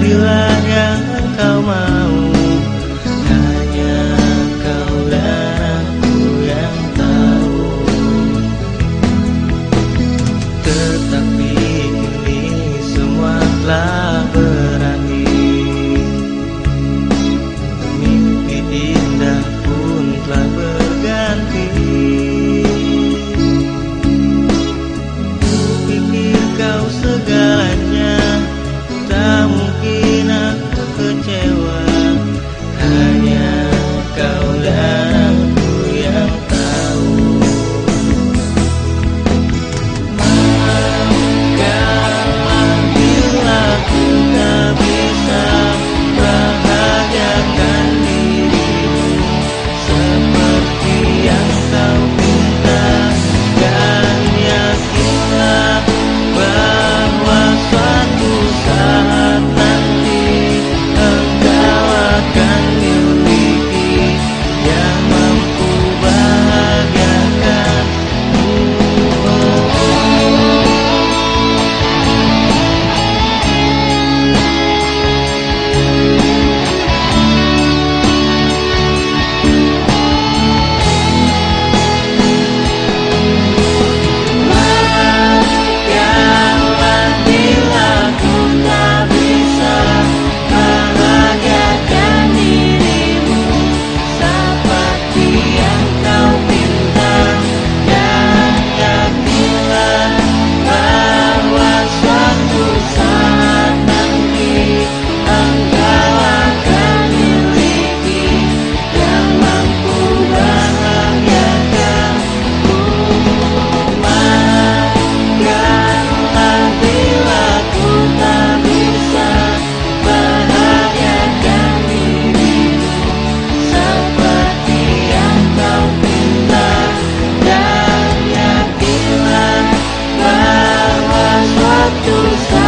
saja tus